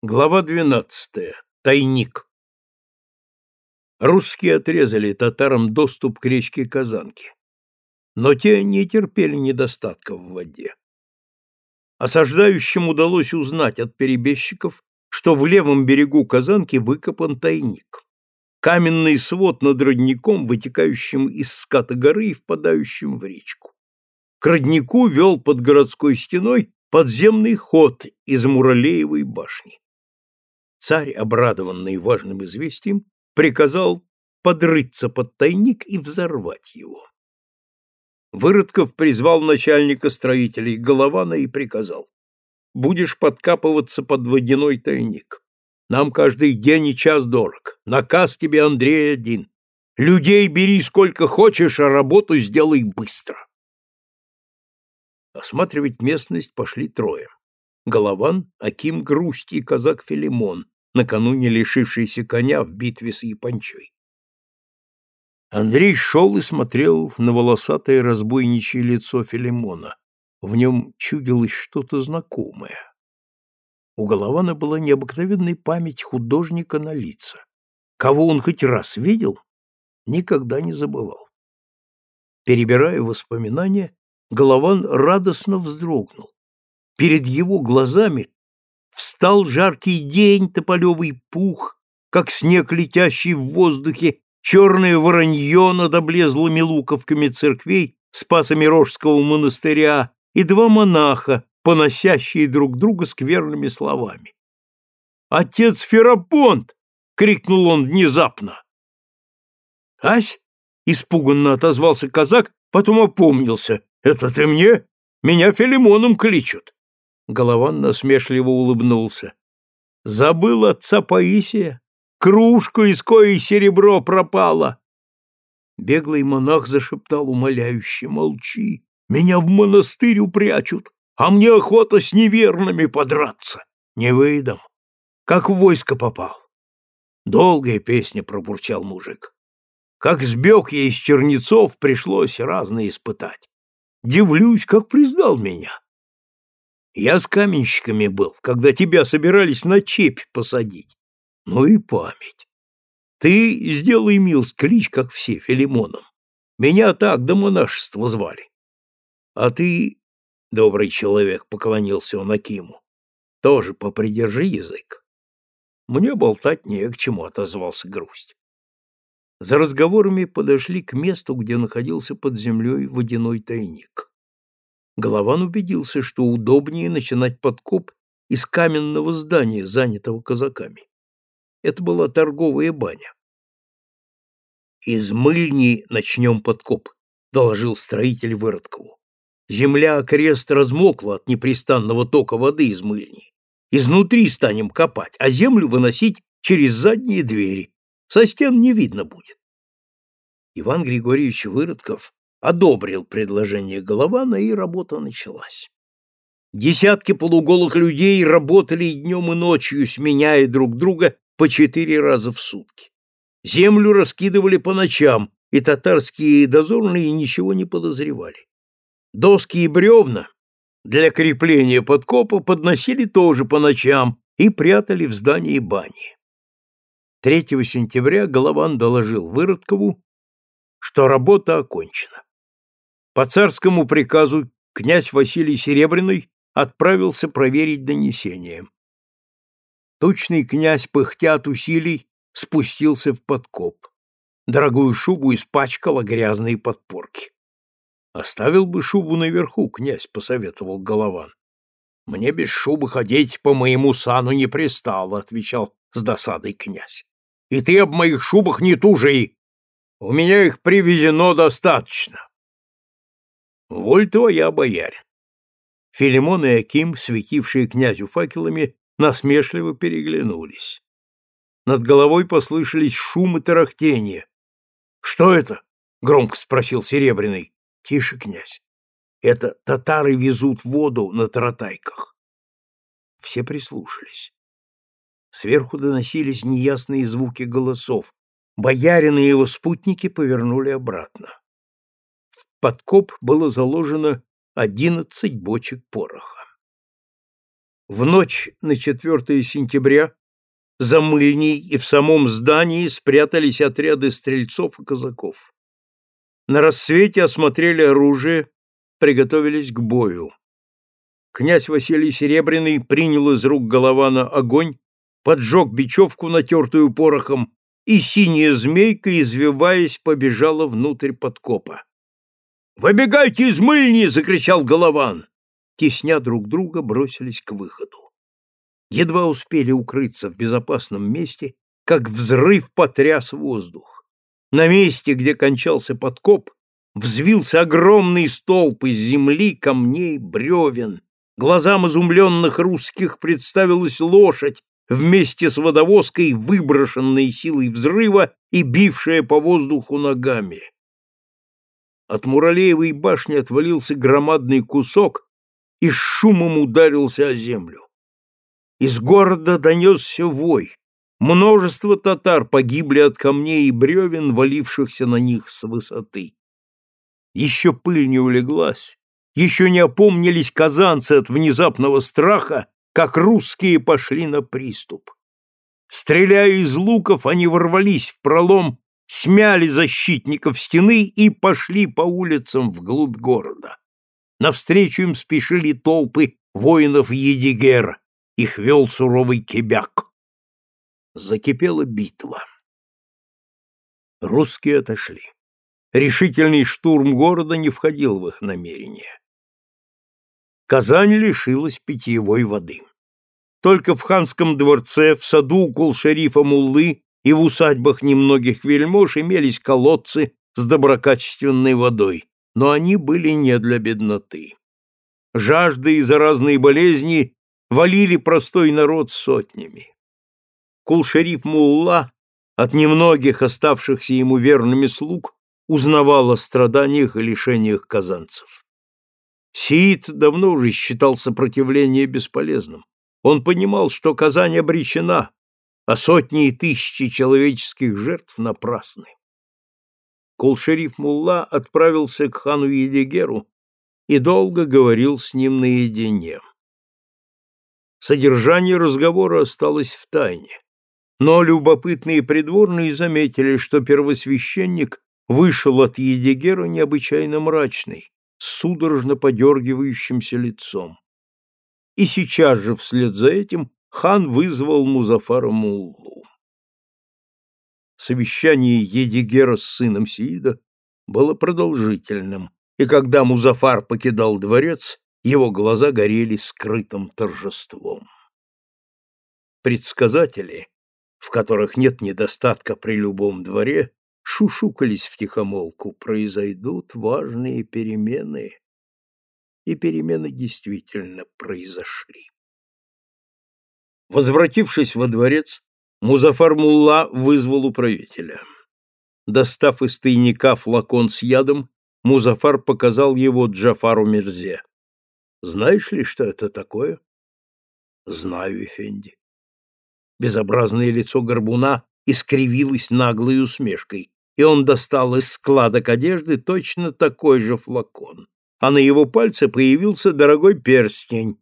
Глава двенадцатая. Тайник. Русские отрезали татарам доступ к речке Казанки, но те не терпели недостатка в воде. Осаждающим удалось узнать от перебежчиков, что в левом берегу Казанки выкопан тайник. Каменный свод над родником, вытекающим из ската горы и впадающим в речку. К роднику вел под городской стеной подземный ход из Муралеевой башни. Царь, обрадованный важным известием, приказал подрыться под тайник и взорвать его. Выродков призвал начальника строителей Голована и приказал. «Будешь подкапываться под водяной тайник. Нам каждый день и час дорог. Наказ тебе, Андрей, один. Людей бери сколько хочешь, а работу сделай быстро». Осматривать местность пошли трое. Голован, Аким Грусти и казак Филимон, накануне лишившийся коня в битве с Япончой. Андрей шел и смотрел на волосатое разбойничье лицо Филимона. В нем чудилось что-то знакомое. У Голована была необыкновенная память художника на лица. Кого он хоть раз видел, никогда не забывал. Перебирая воспоминания, Голован радостно вздрогнул. Перед его глазами встал жаркий день, тополевый пух, как снег, летящий в воздухе, черное воронье над облезлыми луковками церквей Спаса Мирожского монастыря и два монаха, поносящие друг друга скверными словами. «Отец Ферапонт!» — крикнул он внезапно. «Ась?» — испуганно отозвался казак, потом опомнился. «Это ты мне? Меня Филимоном кличут». Голован насмешливо улыбнулся. Забыл отца Паисия? Кружку, из коей серебро пропало. Беглый монах зашептал умоляюще, молчи. Меня в монастырь упрячут, а мне охота с неверными подраться. Не выйдам. Как в войско попал. Долгая песня пробурчал мужик. Как сбег я из чернецов, пришлось разное испытать. Дивлюсь, как признал меня. Я с каменщиками был, когда тебя собирались на чепь посадить. Ну и память. Ты сделай, милость, клич, как все, Филимоном. Меня так до монашества звали. А ты, добрый человек, поклонился он Акиму, тоже попридержи язык. Мне болтать не к чему, отозвался грусть. За разговорами подошли к месту, где находился под землей водяной тайник. Голован убедился, что удобнее начинать подкоп из каменного здания, занятого казаками. Это была торговая баня. «Из мыльни начнем подкоп», — доложил строитель Выродкову. «Земля окрест размокла от непрестанного тока воды из мыльни. Изнутри станем копать, а землю выносить через задние двери. Со стен не видно будет». Иван Григорьевич Выродков одобрил предложение Голована, и работа началась. Десятки полуголых людей работали и днем, и ночью, сменяя друг друга по четыре раза в сутки. Землю раскидывали по ночам, и татарские дозорные ничего не подозревали. Доски и бревна для крепления подкопа подносили тоже по ночам и прятали в здании бани. 3 сентября Голован доложил Выродкову, что работа окончена. По царскому приказу князь Василий Серебряный отправился проверить донесение. Тучный князь, пыхтя от усилий, спустился в подкоп. Дорогую шубу испачкала грязные подпорки. «Оставил бы шубу наверху, князь», — посоветовал Голован. «Мне без шубы ходить по моему сану не пристало», — отвечал с досадой князь. «И ты об моих шубах не тужи. У меня их привезено достаточно. Воль твоя, боярин. Филимон и Аким, светившие князю факелами, насмешливо переглянулись. Над головой послышались шум и тарахтение. — Что это? — громко спросил Серебряный. — Тише, князь. Это татары везут воду на таратайках. Все прислушались. Сверху доносились неясные звуки голосов. Боярин и его спутники повернули обратно подкоп было заложено одиннадцать бочек пороха. В ночь на 4 сентября за мыльней и в самом здании спрятались отряды стрельцов и казаков. На рассвете осмотрели оружие, приготовились к бою. Князь Василий Серебряный принял из рук Голована огонь, поджег бечевку, натертую порохом, и синяя змейка, извиваясь, побежала внутрь подкопа. «Выбегайте из мыльни!» — закричал Голован. Тесня друг друга, бросились к выходу. Едва успели укрыться в безопасном месте, как взрыв потряс воздух. На месте, где кончался подкоп, взвился огромный столб из земли, камней, бревен. Глазам изумленных русских представилась лошадь вместе с водовозкой, выброшенной силой взрыва и бившая по воздуху ногами. От Муралеевой башни отвалился громадный кусок и с шумом ударился о землю. Из города донесся вой. Множество татар погибли от камней и бревен, валившихся на них с высоты. Еще пыль не улеглась, еще не опомнились казанцы от внезапного страха, как русские пошли на приступ. Стреляя из луков, они ворвались в пролом, смяли защитников стены и пошли по улицам вглубь города. Навстречу им спешили толпы воинов Едигера, их вел суровый кибяк. Закипела битва. Русские отошли. Решительный штурм города не входил в их намерения. Казань лишилась питьевой воды. Только в ханском дворце, в саду у шерифа Муллы и в усадьбах немногих вельмож имелись колодцы с доброкачественной водой, но они были не для бедноты. Жажда и заразные болезни валили простой народ сотнями. Кул-шериф Мулла от немногих оставшихся ему верными слуг узнавал о страданиях и лишениях казанцев. Сиит давно уже считал сопротивление бесполезным. Он понимал, что Казань обречена, а сотни и тысячи человеческих жертв напрасны. Кул-шериф Мулла отправился к хану Едигеру и долго говорил с ним наедине. Содержание разговора осталось в тайне. Но любопытные придворные заметили, что первосвященник вышел от Едигера необычайно мрачный, с судорожно подергивающимся лицом. И сейчас же вслед за этим хан вызвал Музафара Муллу. Совещание Едигера с сыном Сиида было продолжительным, и когда Музафар покидал дворец, его глаза горели скрытым торжеством. Предсказатели, в которых нет недостатка при любом дворе, шушукались втихомолку, произойдут важные перемены. И перемены действительно произошли. Возвратившись во дворец, Музафар Мулла вызвал управителя. Достав из тайника флакон с ядом, Музафар показал его Джафару Мирзе. Знаешь ли, что это такое? Знаю, Эфенди. Безобразное лицо горбуна искривилось наглой усмешкой, и он достал из складок одежды точно такой же флакон, а на его пальце появился дорогой перстень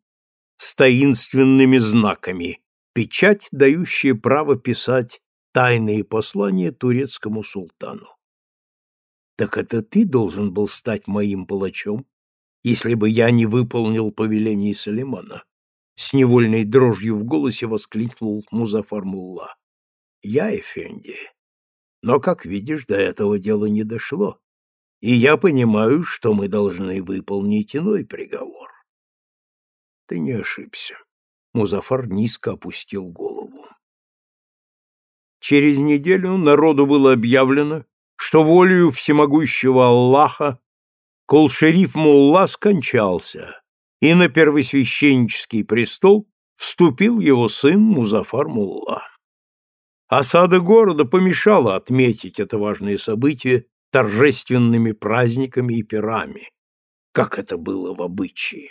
с таинственными знаками, печать, дающая право писать тайные послания турецкому султану. Так это ты должен был стать моим палачом? если бы я не выполнил повеление Салимана. С невольной дрожью в голосе воскликнул Музафар Мулла. Я, Эфенди. Но, как видишь, до этого дела не дошло. И я понимаю, что мы должны выполнить иной приговор. Ты не ошибся. Музафар низко опустил голову. Через неделю народу было объявлено, что волею всемогущего Аллаха Кол-шериф Мулла скончался, и на первосвященнический престол вступил его сын Музафар Мулла. Осада города помешала отметить это важное событие торжественными праздниками и пирами, как это было в обычае.